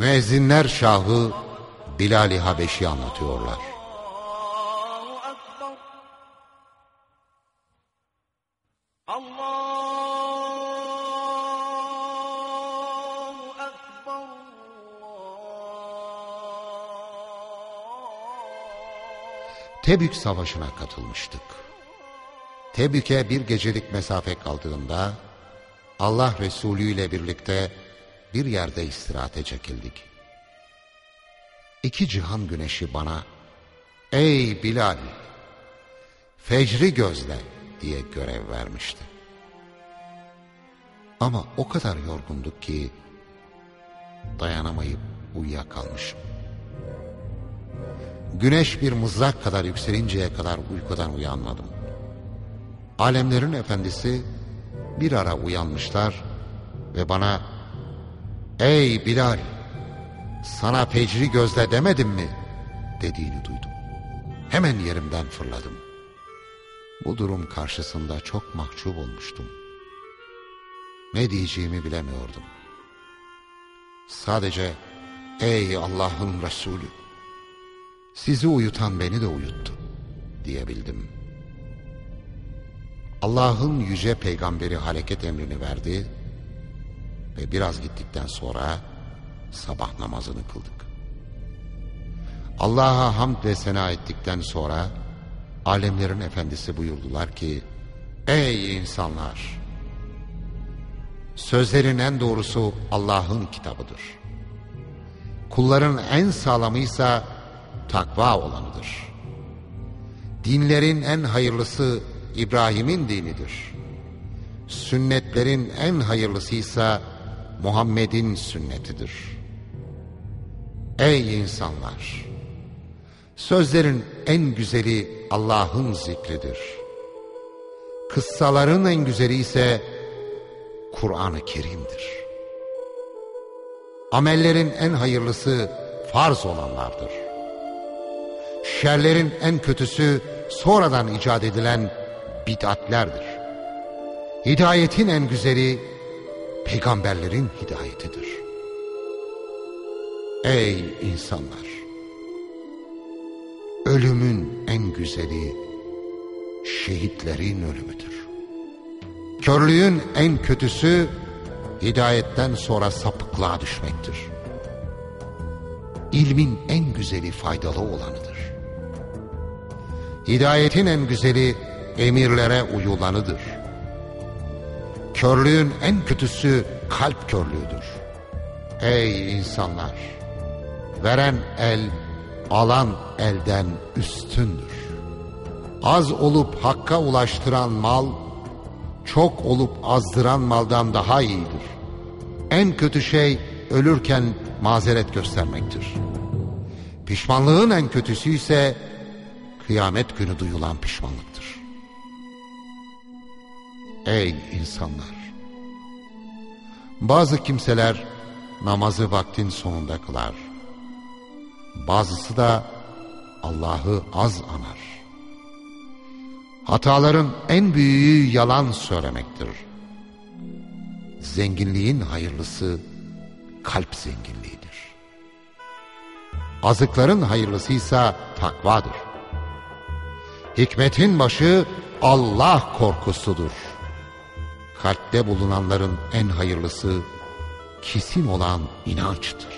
Müezzinler Şahı Bilal-i Habeşi anlatıyorlar. Tebük Savaşı'na katılmıştık. Tebük'e bir gecelik mesafe kaldığında Allah Resulü ile birlikte bir yerde istirahate çekildik. İki cihan güneşi bana ''Ey Bilal, fecri gözle'' diye görev vermişti. Ama o kadar yorgunduk ki dayanamayıp uyuyakalmışım. Güneş bir mızrak kadar yükselinceye kadar uykudan uyanmadım. Alemlerin efendisi bir ara uyanmışlar ve bana ''Ey Bilal, sana fecri gözle demedim mi?'' dediğini duydum. Hemen yerimden fırladım. Bu durum karşısında çok mahcup olmuştum. Ne diyeceğimi bilemiyordum. Sadece ''Ey Allah'ın Resulü, sizi uyutan beni de uyuttu.'' diyebildim.'' Allah'ın yüce peygamberi hareket emrini verdi ve biraz gittikten sonra sabah namazını kıldık. Allah'a hamd ve sena ettikten sonra alemlerin efendisi buyurdular ki Ey insanlar! Sözlerin en doğrusu Allah'ın kitabıdır. Kulların en sağlamıysa takva olanıdır. Dinlerin en hayırlısı İbrahim'in dinidir. Sünnetlerin en hayırlısıysa Muhammed'in sünnetidir. Ey insanlar! Sözlerin en güzeli Allah'ın zikridir. Kıssaların en güzeli ise Kur'an-ı Kerim'dir. Amellerin en hayırlısı farz olanlardır. Şerlerin en kötüsü sonradan icat edilen bid'atlerdir. Hidayetin en güzeli peygamberlerin hidayetidir. Ey insanlar! Ölümün en güzeli şehitlerin ölümüdür. Körlüğün en kötüsü hidayetten sonra sapıklığa düşmektir. İlmin en güzeli faydalı olanıdır. Hidayetin en güzeli emirlere uyulanıdır. Körlüğün en kötüsü kalp körlüğüdür. Ey insanlar! Veren el, alan elden üstündür. Az olup hakka ulaştıran mal, çok olup azdıran maldan daha iyidir. En kötü şey ölürken mazeret göstermektir. Pişmanlığın en kötüsü ise kıyamet günü duyulan pişmanlıktır. Ey insanlar! Bazı kimseler namazı vaktin sonunda kılar. Bazısı da Allah'ı az anar. Hataların en büyüğü yalan söylemektir. Zenginliğin hayırlısı kalp zenginliğidir. Azıkların hayırlısıysa takvadır. Hikmetin başı Allah korkusudur kalpte bulunanların en hayırlısı kesin olan inançtır.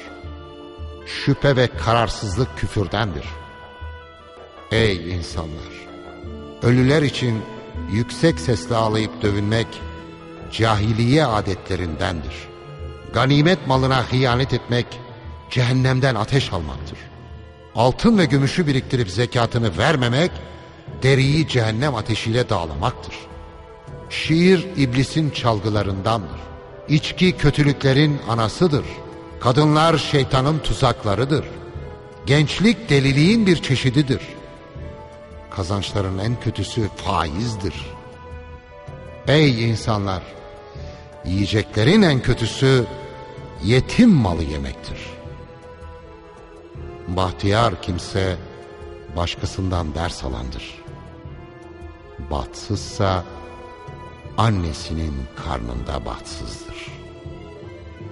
Şüphe ve kararsızlık küfürdendir. Ey insanlar! Ölüler için yüksek sesle ağlayıp dövünmek cahiliye adetlerindendir. Ganimet malına hıyanet etmek cehennemden ateş almaktır. Altın ve gümüşü biriktirip zekatını vermemek deriyi cehennem ateşiyle dağlamaktır.'' Şiir iblisin çalgılarındandır. İçki kötülüklerin anasıdır. Kadınlar şeytanın tuzaklarıdır. Gençlik deliliğin bir çeşididir. Kazançların en kötüsü faizdir. Ey insanlar! Yiyeceklerin en kötüsü yetim malı yemektir. Bahtiyar kimse başkasından ders alandır. Bahtsızsa annesinin karnında bahtsızdır.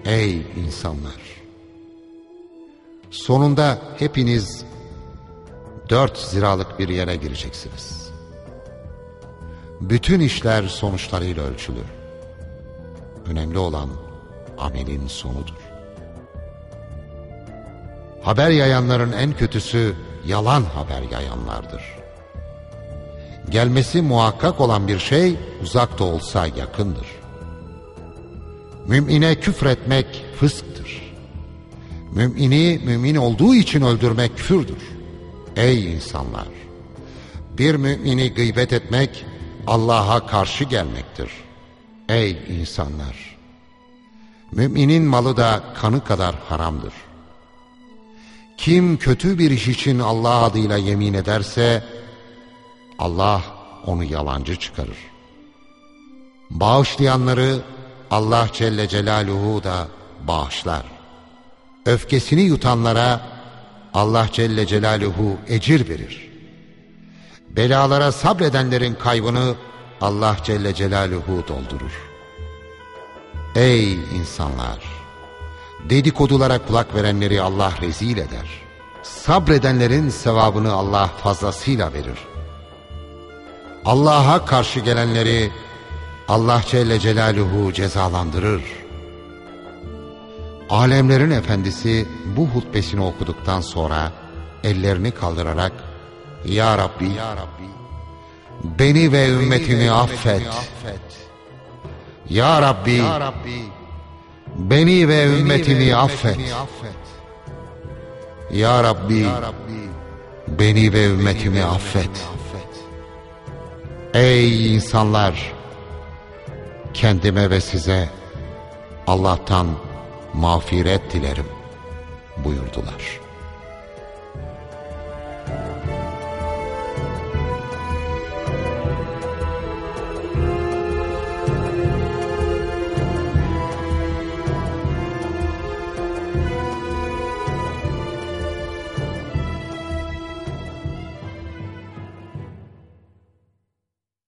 Ey insanlar! Sonunda hepiniz dört ziralık bir yere gireceksiniz. Bütün işler sonuçlarıyla ölçülür. Önemli olan amelin sonudur. Haber yayanların en kötüsü yalan haber yayanlardır. Gelmesi muhakkak olan bir şey uzak da olsa yakındır. Mümine küfretmek fısktır. Mümini mümin olduğu için öldürmek küfürdür. Ey insanlar! Bir mümini gıybet etmek Allah'a karşı gelmektir. Ey insanlar! Müminin malı da kanı kadar haramdır. Kim kötü bir iş için Allah adıyla yemin ederse Allah onu yalancı çıkarır. Bağışlayanları Allah Celle Celaluhu da bağışlar. Öfkesini yutanlara Allah Celle Celaluhu ecir verir. Belalara sabredenlerin kaybını Allah Celle Celaluhu doldurur. Ey insanlar! Dedikodulara kulak verenleri Allah rezil eder. Sabredenlerin sevabını Allah fazlasıyla verir. Allah'a karşı gelenleri Allah Celle Celaluhu cezalandırır. Alemlerin efendisi bu hutbesini okuduktan sonra ellerini kaldırarak Ya Rabbi, ya Rabbi beni ve ümmetimi affet. Ya Rabbi, ya Rabbi beni ve ümmetimi affet. Ya Rabbi, beni ve ümmetimi affet. Ey insanlar! Kendime ve size Allah'tan mağfiret dilerim buyurdular.''